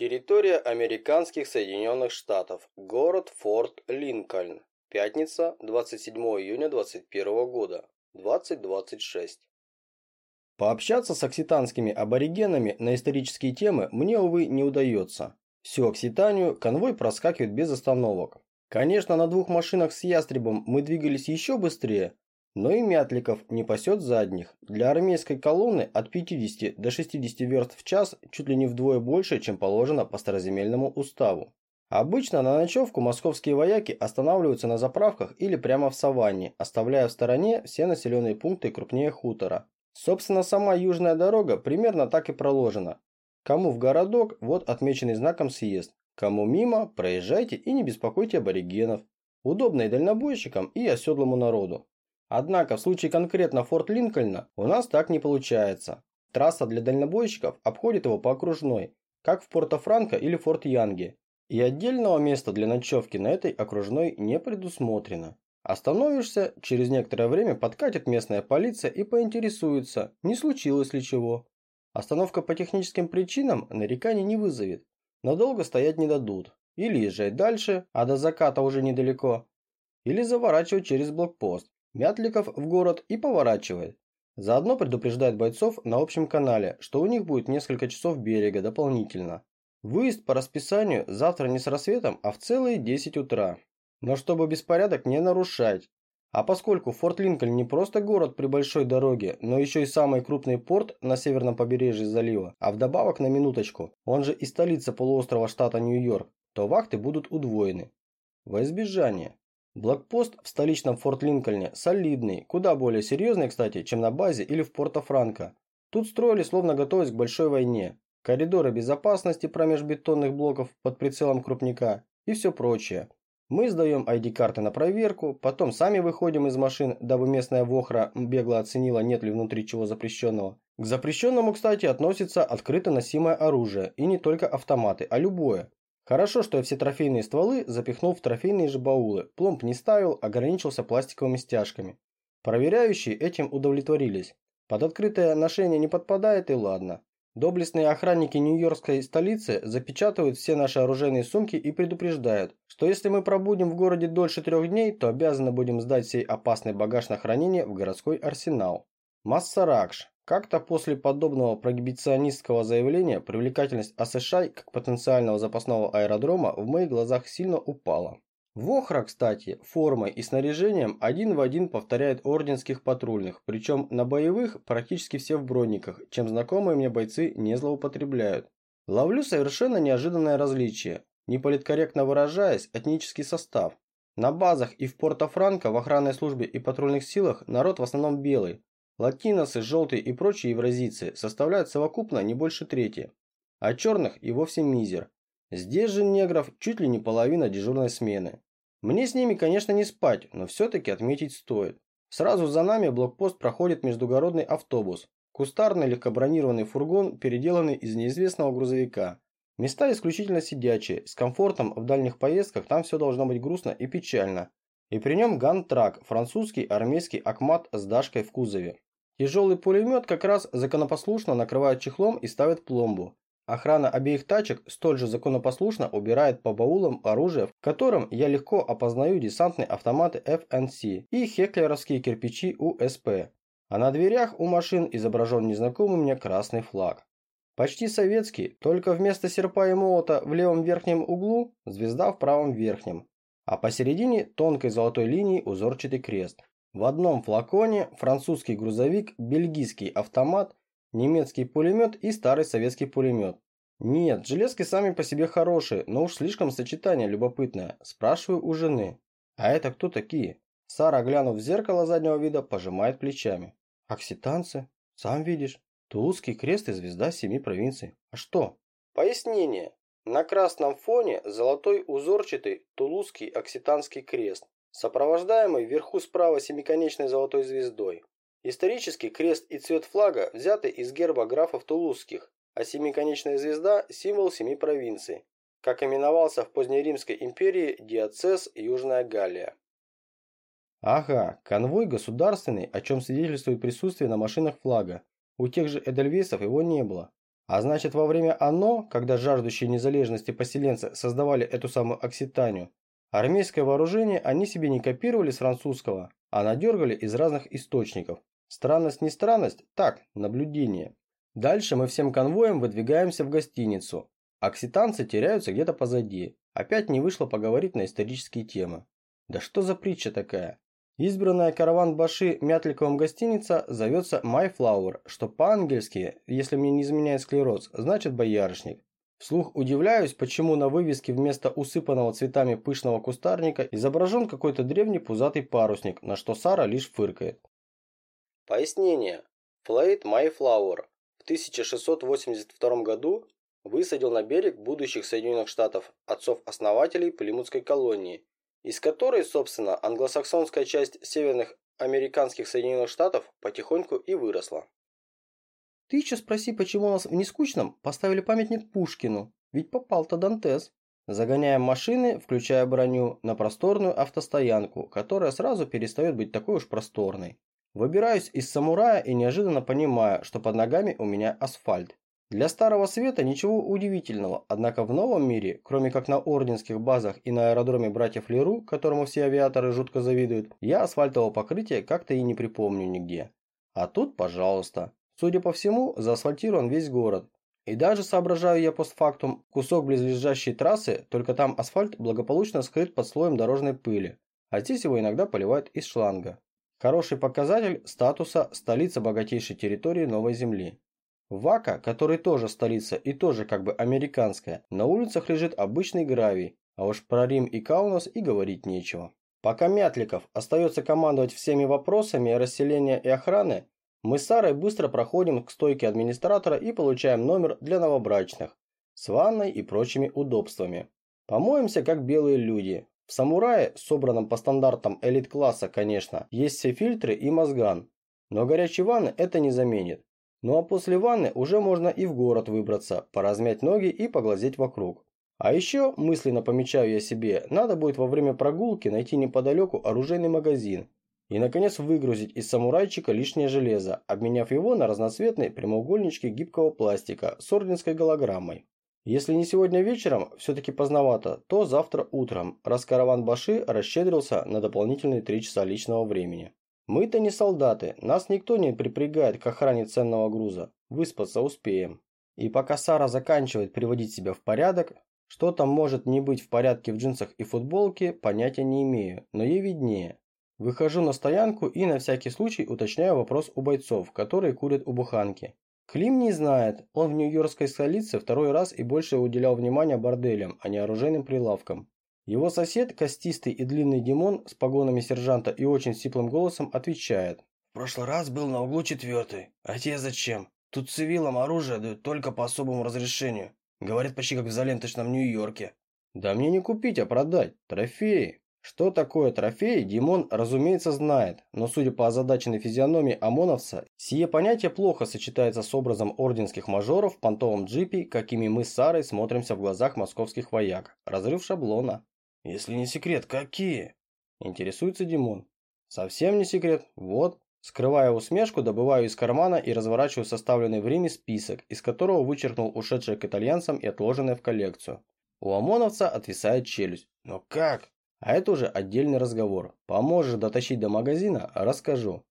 Территория американских Соединенных Штатов. Город Форт Линкольн. Пятница, 27 июня 2021 года. 20.26. Пообщаться с окситанскими аборигенами на исторические темы мне, увы, не удается. Всю Окситанию конвой проскакивает без остановок. Конечно, на двух машинах с ястребом мы двигались еще быстрее, но и Мятликов не пасет задних. Для армейской колонны от 50 до 60 верст в час чуть ли не вдвое больше, чем положено по староземельному уставу. Обычно на ночевку московские вояки останавливаются на заправках или прямо в саванне, оставляя в стороне все населенные пункты крупнее хутора. Собственно, сама южная дорога примерно так и проложена. Кому в городок, вот отмеченный знаком съезд. Кому мимо, проезжайте и не беспокойте аборигенов. Удобно и дальнобойщикам, и оседлому народу. Однако в случае конкретно Форт Линкольна у нас так не получается. Трасса для дальнобойщиков обходит его по окружной, как в Порто-Франко или Форт Янге, и отдельного места для ночевки на этой окружной не предусмотрено. Остановишься, через некоторое время подкатит местная полиция и поинтересуется, не случилось ли чего. Остановка по техническим причинам нареканий не вызовет, но долго стоять не дадут. Или езжай дальше, а до заката уже недалеко, или заворачивать через блокпост. Мятликов в город и поворачивает. Заодно предупреждает бойцов на общем канале, что у них будет несколько часов берега дополнительно. Выезд по расписанию завтра не с рассветом, а в целые 10 утра. Но чтобы беспорядок не нарушать. А поскольку Форт Линкольн не просто город при большой дороге, но еще и самый крупный порт на северном побережье залива, а вдобавок на минуточку, он же и столица полуострова штата Нью-Йорк, то вахты будут удвоены. Во избежание. Блокпост в столичном Форт Линкольне солидный, куда более серьезный, кстати, чем на базе или в Порто-Франко. Тут строили, словно готовясь к большой войне. Коридоры безопасности промеж бетонных блоков под прицелом крупника и все прочее. Мы сдаем ID-карты на проверку, потом сами выходим из машин, дабы местная вохра бегло оценила, нет ли внутри чего запрещенного. К запрещенному, кстати, относится открыто носимое оружие, и не только автоматы, а любое. Хорошо, что я все трофейные стволы запихнул в трофейные же баулы, пломб не ставил, ограничился пластиковыми стяжками. Проверяющие этим удовлетворились. Под открытое ношение не подпадает и ладно. Доблестные охранники нью-йоркской столицы запечатывают все наши оружейные сумки и предупреждают, что если мы пробудем в городе дольше трех дней, то обязаны будем сдать сей опасный багаж на хранение в городской арсенал. Массаракш. Как-то после подобного прогибиционистского заявления привлекательность АСШ как потенциального запасного аэродрома в моих глазах сильно упала. Вохра, кстати, формой и снаряжением один в один повторяет орденских патрульных, причем на боевых практически все в брониках, чем знакомые мне бойцы не злоупотребляют. Ловлю совершенно неожиданное различие, неполиткорректно выражаясь, этнический состав. На базах и в Порто-Франко в охранной службе и патрульных силах народ в основном белый, Латиносы, желтые и прочие евразийцы составляют совокупно не больше трети, а черных и вовсе мизер. Здесь же негров чуть ли не половина дежурной смены. Мне с ними, конечно, не спать, но все-таки отметить стоит. Сразу за нами блокпост проходит междугородный автобус. Кустарный легкобронированный фургон, переделанный из неизвестного грузовика. Места исключительно сидячие, с комфортом в дальних поездках там все должно быть грустно и печально. И при нем гантрак, французский армейский акмат с дашкой в кузове. Тяжелый пулемет как раз законопослушно накрывает чехлом и ставит пломбу. Охрана обеих тачек столь же законопослушно убирает по баулам оружие, в котором я легко опознаю десантные автоматы FNC и хеклеровские кирпичи УСП. А на дверях у машин изображен незнакомый мне красный флаг. Почти советский, только вместо серпа и молота в левом верхнем углу звезда в правом верхнем, а посередине тонкой золотой линией узорчатый крест. В одном флаконе французский грузовик, бельгийский автомат, немецкий пулемет и старый советский пулемет. Нет, железки сами по себе хорошие, но уж слишком сочетание любопытное. Спрашиваю у жены. А это кто такие? Сара, глянув в зеркало заднего вида, пожимает плечами. Окситанцы. Сам видишь. Тулузский крест и звезда семи провинций. А что? Пояснение. На красном фоне золотой узорчатый тулузский окситанский крест сопровождаемый вверху справа семиконечной золотой звездой. Исторически крест и цвет флага взяты из герба графов Тулузских, а семиконечная звезда – символ семи провинций, как именовался в позднеримской империи диацез Южная Галлия. Ага, конвой государственный, о чем свидетельствует присутствие на машинах флага. У тех же эдельвейсов его не было. А значит, во время ОНО, когда жаждущие незалежности поселенцы создавали эту самую Окситанию, армейское вооружение они себе не копировали с французского, а надергали из разных источников. Странность не странность, так, наблюдение. Дальше мы всем конвоем выдвигаемся в гостиницу. Окситанцы теряются где-то позади. Опять не вышло поговорить на исторические темы. Да что за притча такая? Избранная караван Баши Мятликовым гостиница зовется Майфлауэр, что по-ангельски, если мне не изменяет склероз, значит боярышник. Вслух удивляюсь, почему на вывеске вместо усыпанного цветами пышного кустарника изображен какой-то древний пузатый парусник, на что Сара лишь фыркает. Пояснение. Флейт Майфлауэр в 1682 году высадил на берег будущих Соединенных Штатов отцов-основателей Плимутской колонии из которой, собственно, англосаксонская часть северных американских Соединенных Штатов потихоньку и выросла. Ты еще спроси, почему у нас в Нескучном поставили памятник Пушкину, ведь попал-то Дантес. Загоняем машины, включая броню, на просторную автостоянку, которая сразу перестает быть такой уж просторной. Выбираюсь из самурая и неожиданно понимаю, что под ногами у меня асфальт. Для Старого Света ничего удивительного, однако в новом мире, кроме как на орденских базах и на аэродроме братьев Леру, которому все авиаторы жутко завидуют, я асфальтового покрытия как-то и не припомню нигде. А тут, пожалуйста. Судя по всему, заасфальтирован весь город. И даже, соображаю я постфактум, кусок близлежащей трассы, только там асфальт благополучно скрыт под слоем дорожной пыли, а здесь его иногда поливают из шланга. Хороший показатель статуса столица богатейшей территории Новой Земли. Вака, который тоже столица и тоже как бы американская, на улицах лежит обычный гравий, а уж про Рим и Каунас и говорить нечего. Пока Мятликов остается командовать всеми вопросами расселения и охраны, мы с Сарой быстро проходим к стойке администратора и получаем номер для новобрачных с ванной и прочими удобствами. Помоемся как белые люди. В самурае, собранном по стандартам элит-класса, конечно, есть все фильтры и мозган. Но горячей ванны это не заменит. Ну а после ванны уже можно и в город выбраться, поразмять ноги и поглазеть вокруг. А еще, мысленно помечаю я себе, надо будет во время прогулки найти неподалеку оружейный магазин и, наконец, выгрузить из самурайчика лишнее железо, обменяв его на разноцветные прямоугольнички гибкого пластика с орденской голограммой. Если не сегодня вечером, все-таки поздновато, то завтра утром, раз караван Баши расщедрился на дополнительные три часа личного времени. Мы-то не солдаты, нас никто не припрягает к охране ценного груза. Выспаться успеем. И пока Сара заканчивает приводить себя в порядок, что там может не быть в порядке в джинсах и футболке, понятия не имею, но ей виднее. Выхожу на стоянку и на всякий случай уточняю вопрос у бойцов, которые курят у буханки. Клим не знает, он в нью-йоркской столице второй раз и больше уделял внимания борделям, а не оружейным прилавкам. Его сосед, костистый и длинный Димон с погонами сержанта и очень сиплым голосом отвечает. «В прошлый раз был на углу четвертый. А тебе зачем? Тут цивилам оружие дают только по особому разрешению. Говорят, почти как в заленточном Нью-Йорке». «Да мне не купить, а продать. Трофеи». Что такое трофей, Димон, разумеется, знает, но судя по озадаченной физиономии ОМОНовца, сие понятие плохо сочетается с образом орденских мажоров в понтовом джипе, какими мы с Сарой смотримся в глазах московских вояк. Разрыв шаблона. Если не секрет, какие? Интересуется Димон. Совсем не секрет. Вот. Скрывая усмешку, добываю из кармана и разворачиваю составленный в Риме список, из которого вычеркнул ушедшее к итальянцам и отложенное в коллекцию. У ОМОНовца отвисает челюсть. Но как? А это уже отдельный разговор. Поможешь дотащить до магазина, расскажу.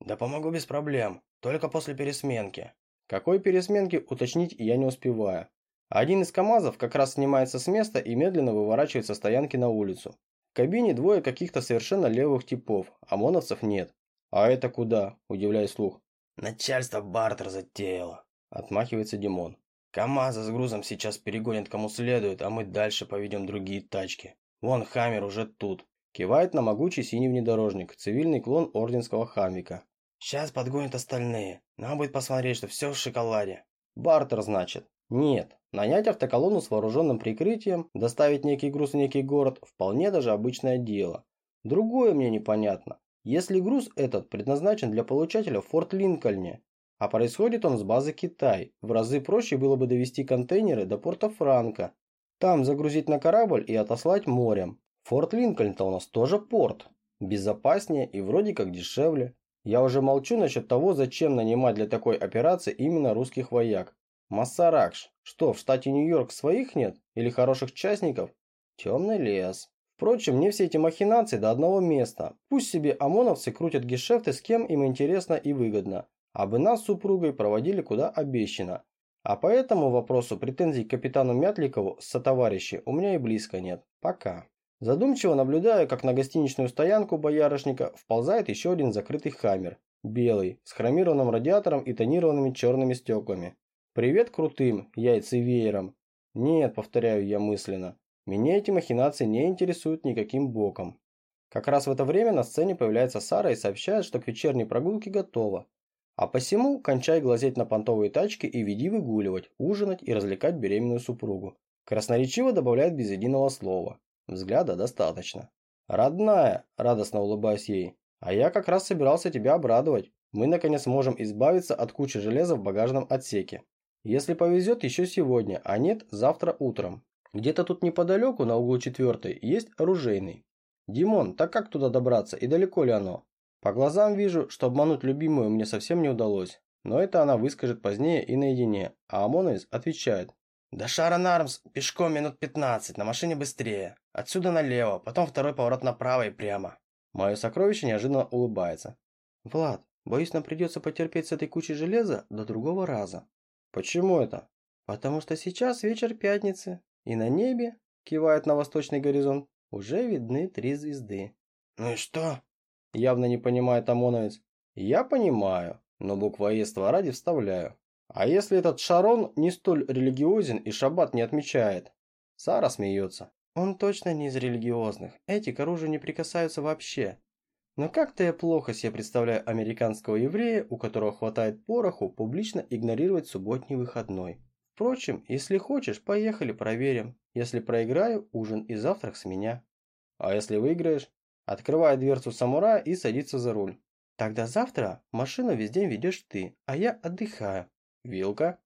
Да помогу без проблем. Только после пересменки. Какой пересменки, уточнить я не успеваю. Один из КАМАЗов как раз снимается с места и медленно выворачивает со стоянки на улицу. В кабине двое каких-то совершенно левых типов, ОМОНовцев нет. «А это куда?» – удивляюсь слух. «Начальство бартер затеяло», – отмахивается Димон. «КамАЗа с грузом сейчас перегонят кому следует, а мы дальше поведем другие тачки. Вон Хаммер уже тут». Кивает на могучий синий внедорожник, цивильный клон орденского Хамвика. «Сейчас подгонят остальные. Нам будет посмотреть, что все в шоколаде». «Бартер, значит?» Нет, нанять автоколонну с вооруженным прикрытием, доставить некий груз в некий город – вполне даже обычное дело. Другое мне непонятно. Если груз этот предназначен для получателя в Форт Линкольне, а происходит он с базы Китай, в разы проще было бы довести контейнеры до порта Франка, там загрузить на корабль и отослать морем. Форт Линкольн-то у нас тоже порт. Безопаснее и вроде как дешевле. Я уже молчу насчет того, зачем нанимать для такой операции именно русских вояк. Массаракш. Что, в штате Нью-Йорк своих нет? Или хороших частников? Темный лес. Впрочем, не все эти махинации до одного места. Пусть себе ОМОНовцы крутят гешефты с кем им интересно и выгодно. А бы нас с супругой проводили куда обещано. А по этому вопросу претензий к капитану Мятликову с сотоварищи у меня и близко нет. Пока. Задумчиво наблюдаю, как на гостиничную стоянку боярышника вползает еще один закрытый хаммер. Белый, с хромированным радиатором и тонированными черными стеклами. Привет крутым, яйцевеерам. Нет, повторяю я мысленно. Меня эти махинации не интересуют никаким боком. Как раз в это время на сцене появляется Сара и сообщает, что к вечерней прогулке готова. А посему кончай глазеть на понтовые тачки и веди выгуливать, ужинать и развлекать беременную супругу. Красноречиво добавляет без единого слова. Взгляда достаточно. «Родная!» – радостно улыбаюсь ей. «А я как раз собирался тебя обрадовать. Мы наконец можем избавиться от кучи железа в багажном отсеке. Если повезет, еще сегодня, а нет, завтра утром. Где-то тут неподалеку, на углу четвертой, есть оружейный. Димон, так как туда добраться и далеко ли оно? По глазам вижу, что обмануть любимую мне совсем не удалось. Но это она выскажет позднее и наедине, а Амоновец отвечает. «До Шарон Армс пешком минут 15, на машине быстрее. Отсюда налево, потом второй поворот направо и прямо». Мое сокровище неожиданно улыбается. «Влад, боюсь, нам придется потерпеть с этой кучей железа до другого раза». «Почему это?» «Потому что сейчас вечер пятницы, и на небе, кивает на восточный горизонт, уже видны три звезды. «Ну и что?» Явно не понимает ОМОНовец. «Я понимаю, но буквоедство ради вставляю. А если этот Шарон не столь религиозен и шаббат не отмечает?» Сара смеется. «Он точно не из религиозных. Эти к оружию не прикасаются вообще. Но как-то я плохо себе представляю американского еврея, у которого хватает пороху публично игнорировать субботний выходной. Впрочем, если хочешь, поехали проверим. Если проиграю, ужин и завтрак с меня. А если выиграешь? Открывает дверцу самурая и садится за руль. Тогда завтра машину весь день ведешь ты, а я отдыхаю. Вилка?